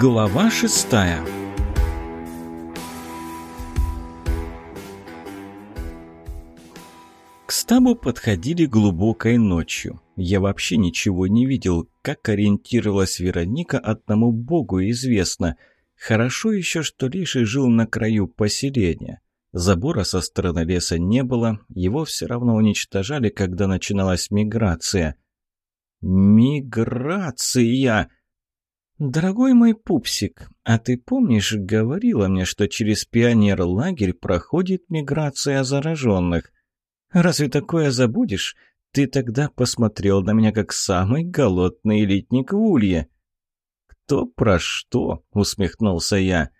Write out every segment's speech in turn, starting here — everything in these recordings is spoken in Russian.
Глава шестая К стабу подходили глубокой ночью. Я вообще ничего не видел. Как ориентировалась Вероника, одному богу известно. Хорошо еще, что Лиший жил на краю поселения. Забора со стороны леса не было, его все равно уничтожали, когда начиналась миграция. «Миграция!» «Дорогой мой пупсик, а ты помнишь, говорила мне, что через пионер-лагерь проходит миграция зараженных? Разве такое забудешь? Ты тогда посмотрел на меня как самый голодный элитник в Улье». «Кто про что?» — усмехнулся я.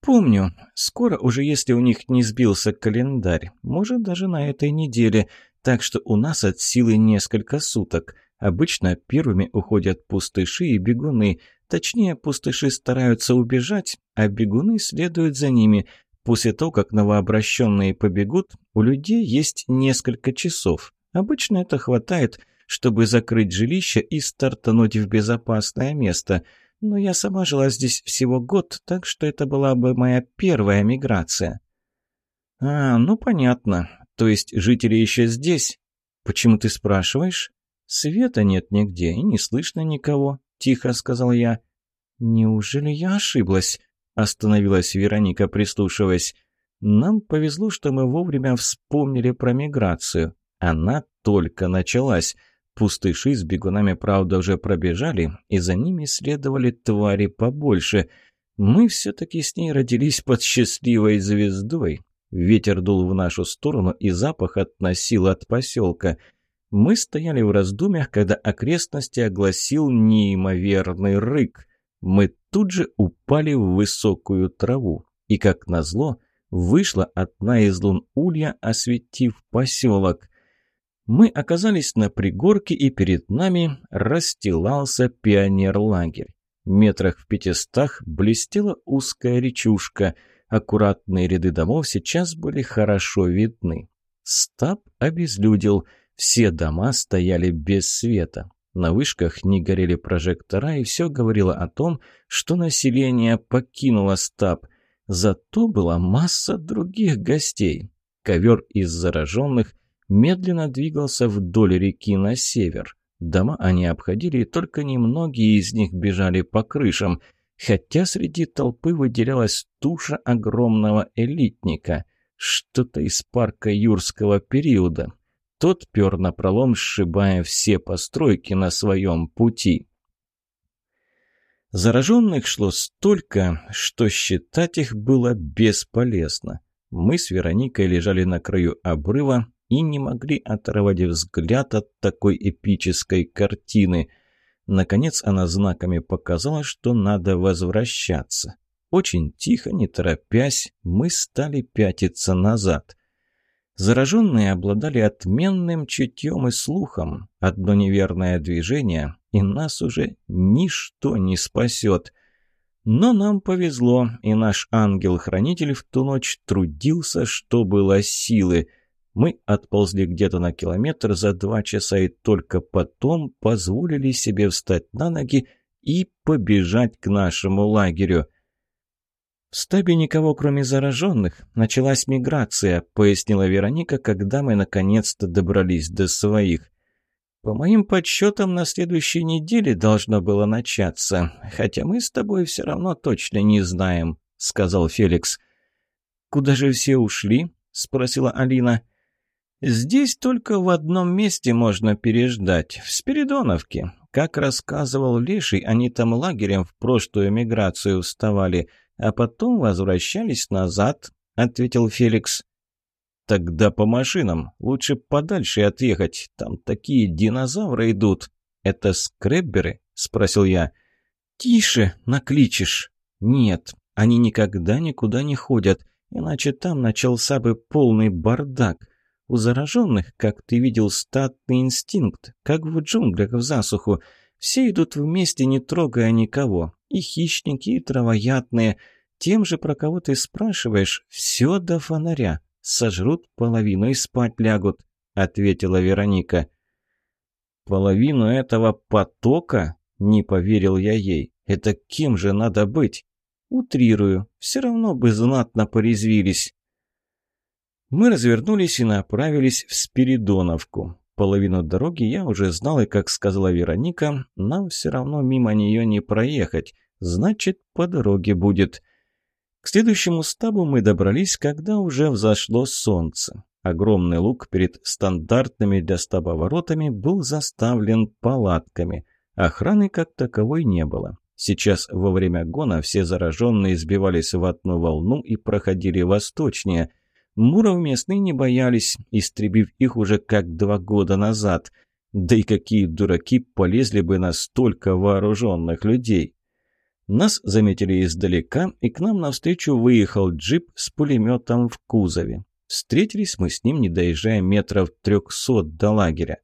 «Помню. Скоро уже, если у них не сбился календарь. Может, даже на этой неделе. Так что у нас от силы несколько суток. Обычно первыми уходят пустыши и бегуны. Точнее, пустыши стараются убежать, а бегуны следуют за ними. После того, как новообращенные побегут, у людей есть несколько часов. Обычно это хватает, чтобы закрыть жилище и стартануть в безопасное место. Но я сама жила здесь всего год, так что это была бы моя первая миграция. «А, ну понятно. То есть жители еще здесь? Почему ты спрашиваешь?» «Света нет нигде, и не слышно никого», — тихо сказал я. «Неужели я ошиблась?» — остановилась Вероника, прислушиваясь. «Нам повезло, что мы вовремя вспомнили про миграцию. Она только началась. Пустыши с бегунами, правда, уже пробежали, и за ними следовали твари побольше. Мы все-таки с ней родились под счастливой звездой. Ветер дул в нашу сторону, и запах относил от поселка». Мы стояли в раздумьях, когда окрестности огласил неимоверный рык. Мы тут же упали в высокую траву. И, как назло, вышла одна из лун улья, осветив поселок. Мы оказались на пригорке, и перед нами расстилался пионер-лагерь. Метрах в пятистах блестела узкая речушка. Аккуратные ряды домов сейчас были хорошо видны. Стаб обезлюдил — все дома стояли без света. На вышках не горели прожектора, и все говорило о том, что население покинуло стаб. Зато была масса других гостей. Ковер из зараженных медленно двигался вдоль реки на север. Дома они обходили, и только немногие из них бежали по крышам, хотя среди толпы выделялась туша огромного элитника, что-то из парка юрского периода. Тот пер напролом, сшибая все постройки на своем пути. Зараженных шло столько, что считать их было бесполезно. Мы с Вероникой лежали на краю обрыва и не могли оторвать взгляд от такой эпической картины. Наконец она знаками показала, что надо возвращаться. Очень тихо, не торопясь, мы стали пятиться назад. Зараженные обладали отменным чутьем и слухом. Одно неверное движение, и нас уже ничто не спасет. Но нам повезло, и наш ангел-хранитель в ту ночь трудился, что было силы. Мы отползли где-то на километр за два часа и только потом позволили себе встать на ноги и побежать к нашему лагерю. «В стабе никого, кроме зараженных. Началась миграция», — пояснила Вероника, когда мы наконец-то добрались до своих. «По моим подсчетам, на следующей неделе должно было начаться, хотя мы с тобой все равно точно не знаем», — сказал Феликс. «Куда же все ушли?» — спросила Алина. «Здесь только в одном месте можно переждать, в Спиридоновке. Как рассказывал Леший, они там лагерем в прошлую миграцию вставали» а потом возвращались назад», — ответил Феликс. «Тогда по машинам. Лучше подальше отъехать. Там такие динозавры идут. Это скребберы?» — спросил я. «Тише, накличешь». «Нет, они никогда никуда не ходят, иначе там начался бы полный бардак. У зараженных, как ты видел, статный инстинкт, как в джунглях в засуху. Все идут вместе, не трогая никого. И хищники, и травоядные. Тем же, про кого ты спрашиваешь, все до фонаря. Сожрут половину и спать лягут», — ответила Вероника. «Половину этого потока?» — не поверил я ей. Это кем же надо быть? Утрирую, все равно бы знатно порезвились. Мы развернулись и направились в Спиридоновку. Половину дороги я уже знал, и, как сказала Вероника, нам все равно мимо нее не проехать. Значит, по дороге будет. К следующему стабу мы добрались, когда уже взошло солнце. Огромный луг перед стандартными для стаба воротами был заставлен палатками. Охраны как таковой не было. Сейчас во время гона все зараженные сбивались в одну волну и проходили восточнее. Муров местные не боялись, истребив их уже как два года назад. Да и какие дураки полезли бы на столько вооруженных людей. Нас заметили издалека, и к нам навстречу выехал джип с пулеметом в кузове. Встретились мы с ним, не доезжая метров трехсот до лагеря.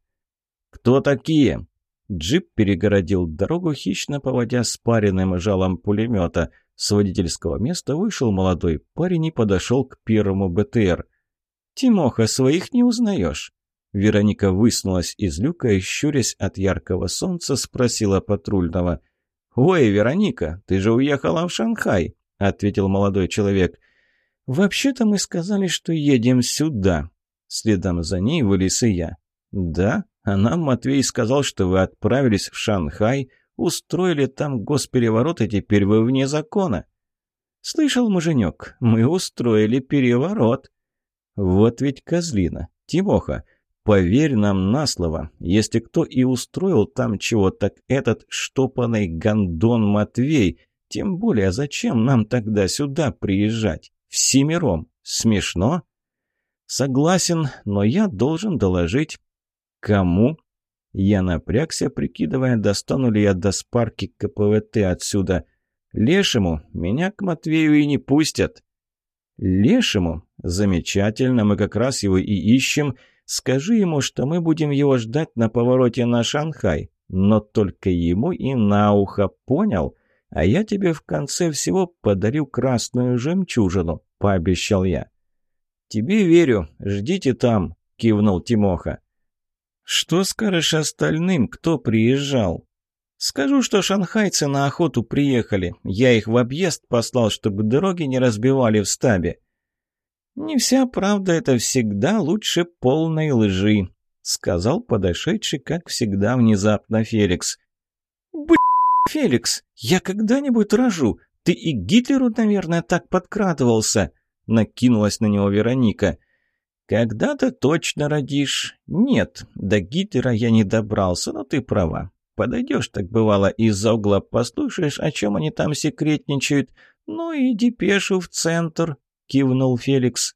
«Кто такие?» Джип перегородил дорогу, хищно поводя спаренным жалом пулемета. С водительского места вышел молодой парень и подошел к первому БТР. «Тимоха, своих не узнаешь?» Вероника высунулась из люка и, щурясь от яркого солнца, спросила патрульного. «Ой, Вероника, ты же уехала в Шанхай», — ответил молодой человек. «Вообще-то мы сказали, что едем сюда». Следом за ней вылез и я. «Да? А нам Матвей сказал, что вы отправились в Шанхай, устроили там госпереворот, и теперь вы вне закона». «Слышал, муженек, мы устроили переворот». «Вот ведь козлина. Тимоха, поверь нам на слово. Если кто и устроил там чего, так этот штопанный гондон Матвей. Тем более, зачем нам тогда сюда приезжать? Всемиром. Смешно?» «Согласен, но я должен доложить «Кому?» Я напрягся, прикидывая, достану ли я до спарки КПВТ отсюда. «Лешему меня к Матвею и не пустят». «Лешему? Замечательно, мы как раз его и ищем. Скажи ему, что мы будем его ждать на повороте на Шанхай. Но только ему и на ухо, понял? А я тебе в конце всего подарю красную жемчужину», — пообещал я. «Тебе верю, ждите там», — кивнул Тимоха. «Что скажешь остальным, кто приезжал?» «Скажу, что шанхайцы на охоту приехали. Я их в объезд послал, чтобы дороги не разбивали в стабе». «Не вся правда, это всегда лучше полной лжи», — сказал подошедший, как всегда, внезапно Феликс. «Б***, Феликс, я когда-нибудь рожу. Ты и Гитлеру, наверное, так подкрадывался», — накинулась на него Вероника. «Когда-то точно родишь. Нет, до Гитлера я не добрался, но ты права. Подойдешь, так бывало, из-за угла послушаешь, о чем они там секретничают. Ну и депешу в центр», — кивнул Феликс.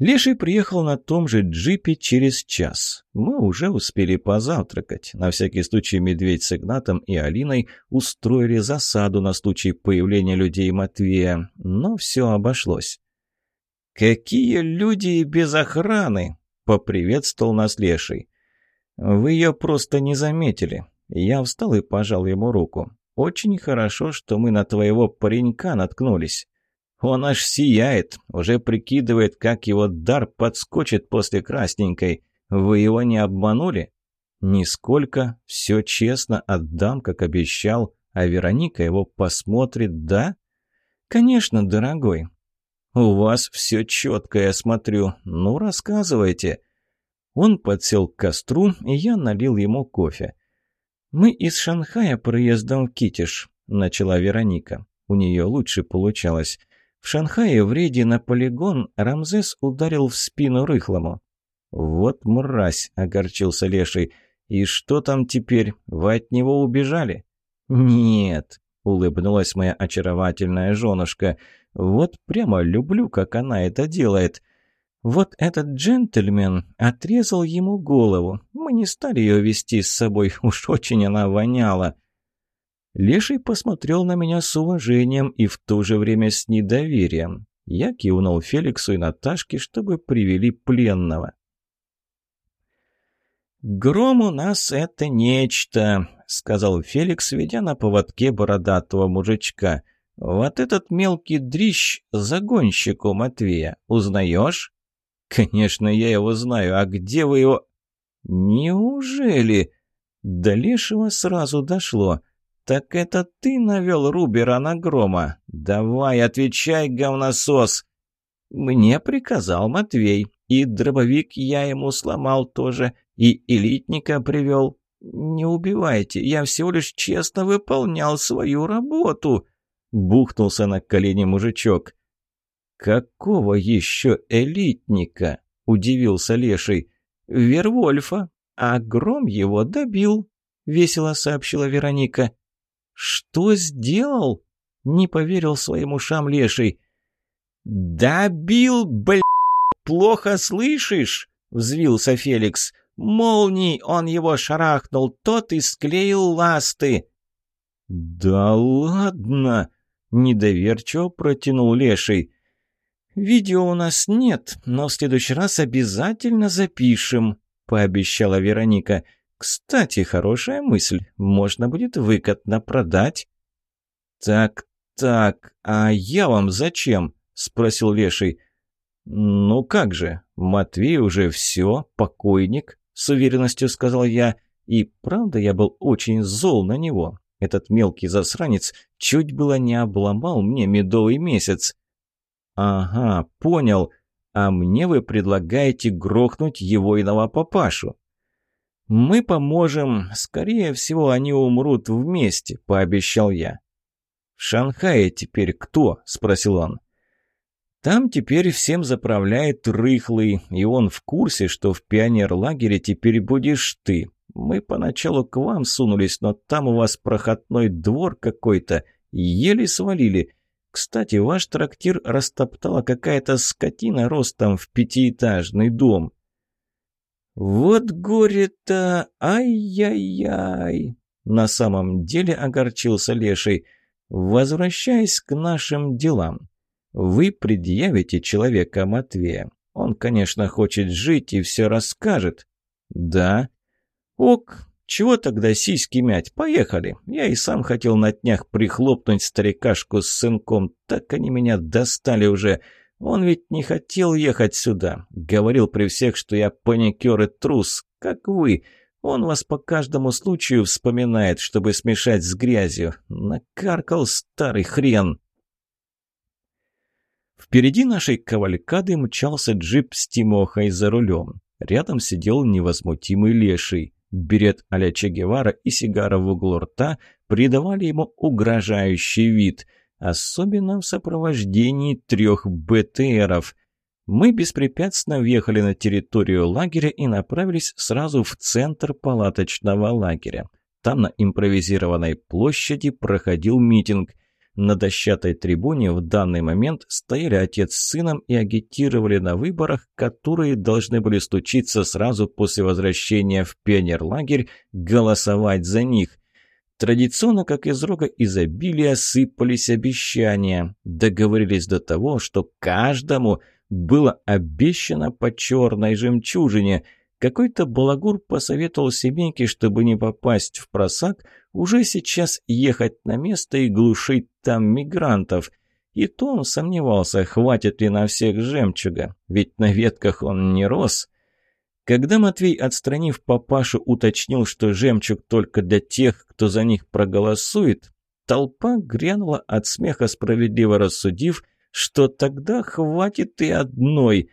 Леший приехал на том же джипе через час. Мы уже успели позавтракать. На всякий случай Медведь с Игнатом и Алиной устроили засаду на случай появления людей Матвея, но все обошлось. «Какие люди без охраны!» — поприветствовал нас Леший. «Вы ее просто не заметили». Я встал и пожал ему руку. «Очень хорошо, что мы на твоего паренька наткнулись. Он аж сияет, уже прикидывает, как его дар подскочит после красненькой. Вы его не обманули?» «Нисколько. Все честно отдам, как обещал. А Вероника его посмотрит, да?» «Конечно, дорогой. «У вас все четко, я смотрю. Ну, рассказывайте». Он подсел к костру, и я налил ему кофе. «Мы из Шанхая проездом в Китиш», — начала Вероника. У нее лучше получалось. В Шанхае в рейде на полигон Рамзес ударил в спину рыхлому. «Вот мразь!» — огорчился Леший. «И что там теперь? Вы от него убежали?» «Нет», — улыбнулась моя очаровательная женушка. Вот прямо люблю, как она это делает. Вот этот джентльмен отрезал ему голову. Мы не стали ее вести с собой, уж очень она воняла. Леший посмотрел на меня с уважением и в то же время с недоверием. Я кивнул Феликсу и Наташке, чтобы привели пленного. «Гром у нас это нечто», — сказал Феликс, ведя на поводке бородатого мужичка — «Вот этот мелкий дрищ — загонщик у Матвея. Узнаешь?» «Конечно, я его знаю. А где вы его...» «Неужели?» До Лешего сразу дошло. «Так это ты навел Рубера на грома? Давай, отвечай, говносос!» «Мне приказал Матвей, и дробовик я ему сломал тоже, и элитника привел. Не убивайте, я всего лишь честно выполнял свою работу!» Бухнулся на колени мужичок. «Какого еще элитника?» – удивился Леший. «Вервольфа, а гром его добил», – весело сообщила Вероника. «Что сделал?» — не поверил своим ушам леший. «Добил, блядь! Плохо слышишь?» — взвился Феликс. «Молнией он его шарахнул, тот и склеил ласты». «Да ладно!» — недоверчиво протянул леший. «Видео у нас нет, но в следующий раз обязательно запишем», — пообещала Вероника. Кстати, хорошая мысль. Можно будет выкатно продать. Так, так, а я вам зачем? Спросил Леший. Ну как же, Матвей уже все, покойник, с уверенностью сказал я. И правда я был очень зол на него. Этот мелкий засранец чуть было не обломал мне медовый месяц. «Ага, понял. А мне вы предлагаете грохнуть его иного папашу?» «Мы поможем. Скорее всего, они умрут вместе», — пообещал я. «В Шанхае теперь кто?» — спросил он. «Там теперь всем заправляет Рыхлый, и он в курсе, что в пионерлагере теперь будешь ты. Мы поначалу к вам сунулись, но там у вас проходной двор какой-то, еле свалили. Кстати, ваш трактир растоптала какая-то скотина ростом в пятиэтажный дом». «Вот горе-то! Ай-яй-яй!» На самом деле огорчился Леший. «Возвращаясь к нашим делам. Вы предъявите человека Матвея. Он, конечно, хочет жить и все расскажет». «Да». «Ок, чего тогда сиськи мять? Поехали. Я и сам хотел на днях прихлопнуть старикашку с сынком. Так они меня достали уже. Он ведь не хотел ехать сюда. Говорил при всех, что я паникер и трус, как вы. Он вас по каждому случаю вспоминает, чтобы смешать с грязью. Накаркал старый хрен. Впереди нашей кавалькады мчался джип с Тимохой за рулем. Рядом сидел невозмутимый леший. Берет а-ля Че Гевара и сигара в углу рта придавали ему угрожающий вид – особенно в сопровождении трех БТРов. Мы беспрепятственно въехали на территорию лагеря и направились сразу в центр палаточного лагеря. Там на импровизированной площади проходил митинг. На дощатой трибуне в данный момент стояли отец с сыном и агитировали на выборах, которые должны были стучиться сразу после возвращения в пионерлагерь, голосовать за них – Традиционно, как из рога изобилия, сыпались обещания. Договорились до того, что каждому было обещано по черной жемчужине. Какой-то балагур посоветовал семейке, чтобы не попасть в просак, уже сейчас ехать на место и глушить там мигрантов. И то он сомневался, хватит ли на всех жемчуга, ведь на ветках он не рос. Когда Матвей, отстранив папашу, уточнил, что жемчуг только для тех, кто за них проголосует, толпа грянула от смеха, справедливо рассудив, что тогда хватит и одной.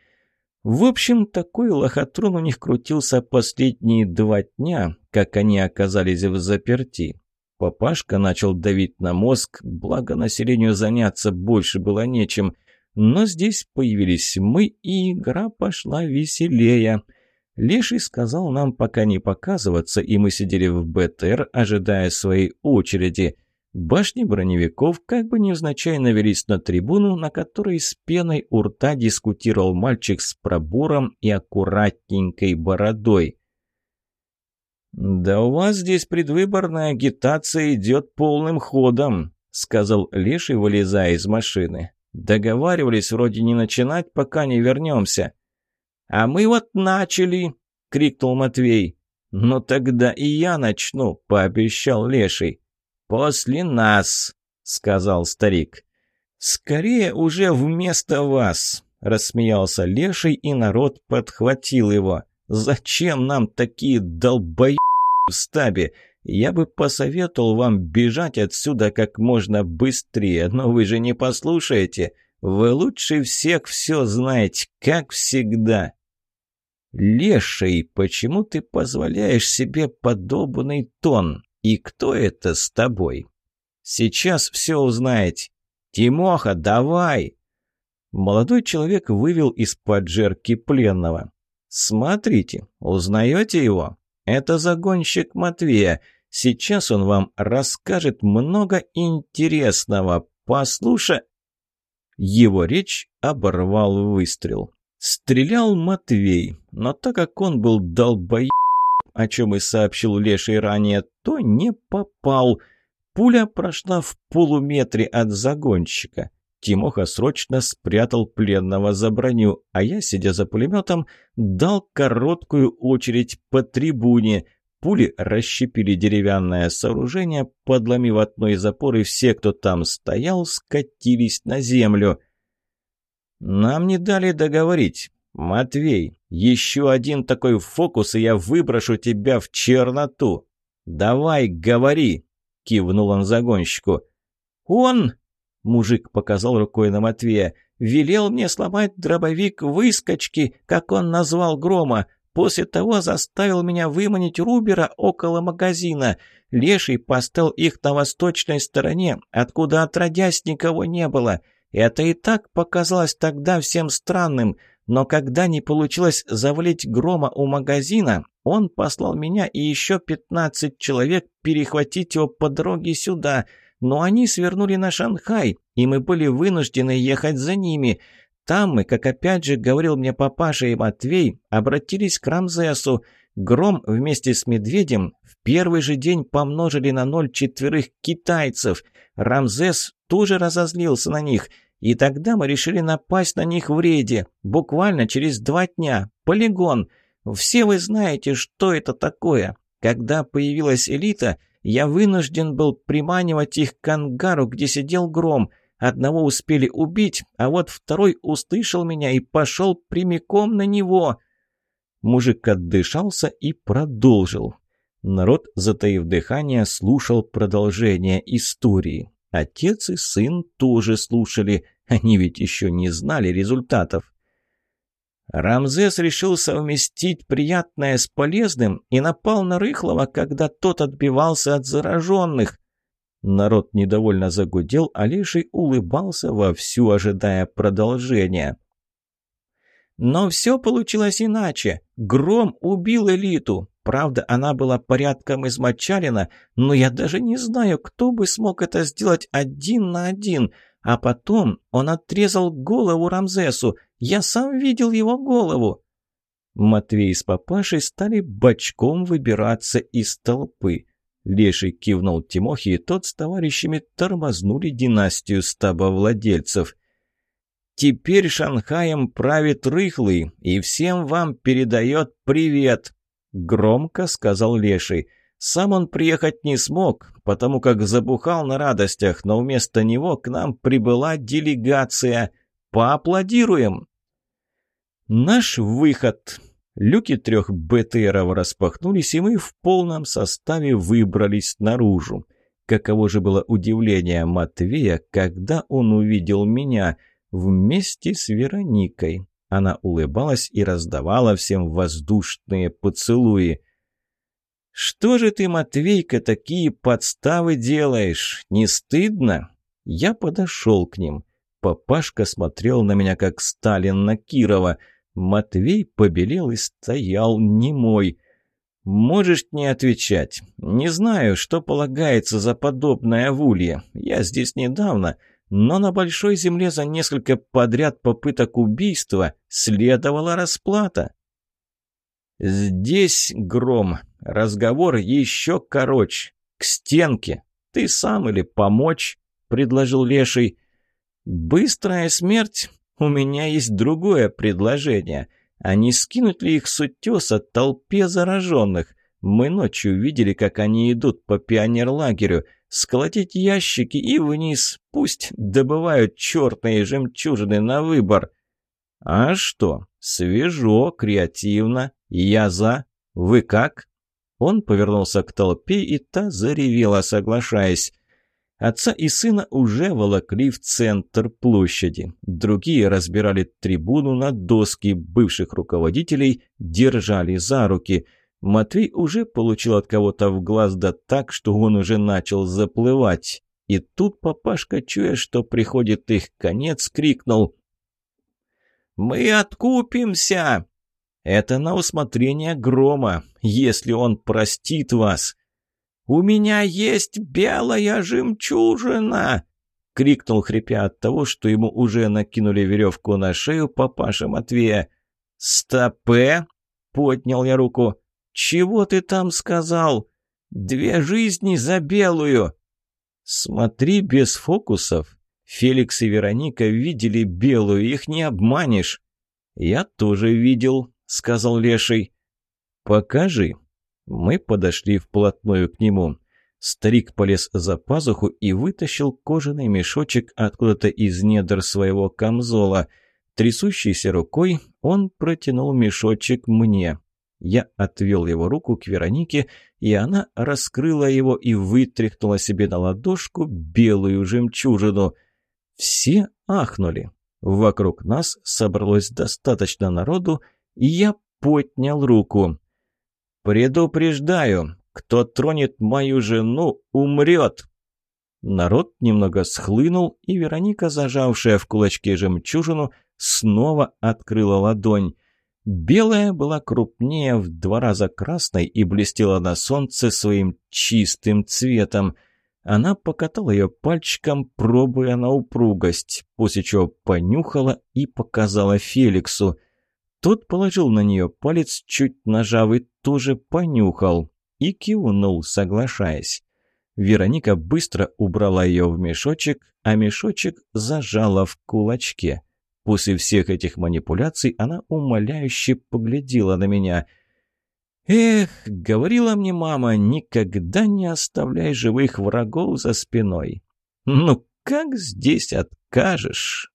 В общем, такой лохотрон у них крутился последние два дня, как они оказались в заперти. Папашка начал давить на мозг, благо населению заняться больше было нечем. Но здесь появились мы, и игра пошла веселее – Леший сказал нам пока не показываться, и мы сидели в БТР, ожидая своей очереди. Башни броневиков как бы невзначай навелись на трибуну, на которой с пеной у рта дискутировал мальчик с пробором и аккуратненькой бородой. «Да у вас здесь предвыборная агитация идет полным ходом», — сказал Леший, вылезая из машины. «Договаривались вроде не начинать, пока не вернемся». «А мы вот начали!» — крикнул Матвей. «Ну тогда и я начну», — пообещал Леший. «После нас», — сказал старик. «Скорее уже вместо вас», — рассмеялся Леший, и народ подхватил его. «Зачем нам такие долбоебы в стабе? Я бы посоветовал вам бежать отсюда как можно быстрее, но вы же не послушаете. Вы лучше всех все знаете, как всегда. Леший, почему ты позволяешь себе подобный тон? И кто это с тобой? Сейчас все узнаете. Тимоха, давай! Молодой человек вывел из-под жерки пленного. «Смотрите, узнаете его? Это загонщик Матвея. Сейчас он вам расскажет много интересного. Послушай...» Его речь оборвал выстрел. Стрелял Матвей, но так как он был долбоеб, о чем и сообщил Леший ранее, то не попал. Пуля прошла в полуметре от загонщика. Тимоха срочно спрятал пленного за броню, а я, сидя за пулеметом, дал короткую очередь по трибуне. Пули расщепили деревянное сооружение, подломив одно из опор, и все, кто там стоял, скатились на землю. «Нам не дали договорить. Матвей, еще один такой фокус, и я выброшу тебя в черноту. Давай, говори!» — кивнул он загонщику. «Он!» — мужик показал рукой на Матвея. «Велел мне сломать дробовик выскочки, как он назвал Грома. После того заставил меня выманить Рубера около магазина. Леший поставил их на восточной стороне, откуда отродясь никого не было. Это и так показалось тогда всем странным, но когда не получилось завалить Грома у магазина, он послал меня и еще пятнадцать человек перехватить его по дороге сюда, но они свернули на Шанхай, и мы были вынуждены ехать за ними». Там мы, как опять же говорил мне папаша и Матвей, обратились к Рамзесу. Гром вместе с Медведем в первый же день помножили на ноль четверых китайцев. Рамзес тоже разозлился на них, и тогда мы решили напасть на них в рейде, буквально через два дня. Полигон. Все вы знаете, что это такое. Когда появилась элита, я вынужден был приманивать их к ангару, где сидел Гром – Одного успели убить, а вот второй услышал меня и пошел прямиком на него. Мужик отдышался и продолжил. Народ, затаив дыхание, слушал продолжение истории. Отец и сын тоже слушали, они ведь еще не знали результатов. Рамзес решил совместить приятное с полезным и напал на Рыхлова, когда тот отбивался от зараженных. Народ недовольно загудел, а Леший улыбался вовсю, ожидая продолжения. Но все получилось иначе. Гром убил элиту. Правда, она была порядком измочалена, но я даже не знаю, кто бы смог это сделать один на один. А потом он отрезал голову Рамзесу. Я сам видел его голову. Матвей с папашей стали бочком выбираться из толпы. Леший кивнул Тимохе, и тот с товарищами тормознули династию стабовладельцев. «Теперь Шанхаем правит Рыхлый, и всем вам передает привет!» Громко сказал Леший. Сам он приехать не смог, потому как забухал на радостях, но вместо него к нам прибыла делегация. Поаплодируем! Наш выход Люки трех БТРов распахнулись, и мы в полном составе выбрались наружу. Каково же было удивление Матвея, когда он увидел меня вместе с Вероникой. Она улыбалась и раздавала всем воздушные поцелуи. «Что же ты, Матвейка, такие подставы делаешь? Не стыдно?» Я подошел к ним. Папашка смотрел на меня, как Сталин на Кирова – Матвей побелел и стоял немой. «Можешь не отвечать. Не знаю, что полагается за подобное в Улье. Я здесь недавно, но на Большой Земле за несколько подряд попыток убийства следовала расплата». «Здесь, Гром, разговор еще короче. К стенке. Ты сам или помочь?» — предложил Леший. «Быстрая смерть у меня есть другое предложение. А не скинуть ли их с утеса толпе зараженных? Мы ночью видели, как они идут по пионерлагерю. Сколотить ящики и вниз. Пусть добывают черные жемчужины на выбор. А что? Свежо, креативно. Я за. Вы как? Он повернулся к толпе, и та заревела, соглашаясь. Отца и сына уже волокли в центр площади. Другие разбирали трибуну на доски, бывших руководителей держали за руки. Матвей уже получил от кого-то в глаз да так, что он уже начал заплывать. И тут папашка, чуя, что приходит их конец, крикнул «Мы откупимся!» «Это на усмотрение Грома, если он простит вас!» «У меня есть белая жемчужина!» — крикнул, хрипя от того, что ему уже накинули веревку на шею папаша Матвея. «Стопе!» — поднял я руку. «Чего ты там сказал? Две жизни за белую!» «Смотри без фокусов. Феликс и Вероника видели белую, их не обманешь». «Я тоже видел», — сказал Леший. «Покажи». Мы подошли вплотную к нему. Старик полез за пазуху и вытащил кожаный мешочек откуда-то из недр своего камзола. Трясущейся рукой он протянул мешочек мне. Я отвел его руку к Веронике, и она раскрыла его и вытряхнула себе на ладошку белую жемчужину. Все ахнули. Вокруг нас собралось достаточно народу, я поднял руку. «Предупреждаю, кто тронет мою жену, умрет!» Народ немного схлынул, и Вероника, зажавшая в кулачке жемчужину, снова открыла ладонь. Белая была крупнее в два раза красной и блестела на солнце своим чистым цветом. Она покатала ее пальчиком, пробуя на упругость, после чего понюхала и показала Феликсу. Тот положил на нее палец, чуть нажав, и тоже понюхал. И кивнул, соглашаясь. Вероника быстро убрала ее в мешочек, а мешочек зажала в кулачке. После всех этих манипуляций она умоляюще поглядела на меня. «Эх, говорила мне мама, никогда не оставляй живых врагов за спиной. Ну как здесь откажешь?»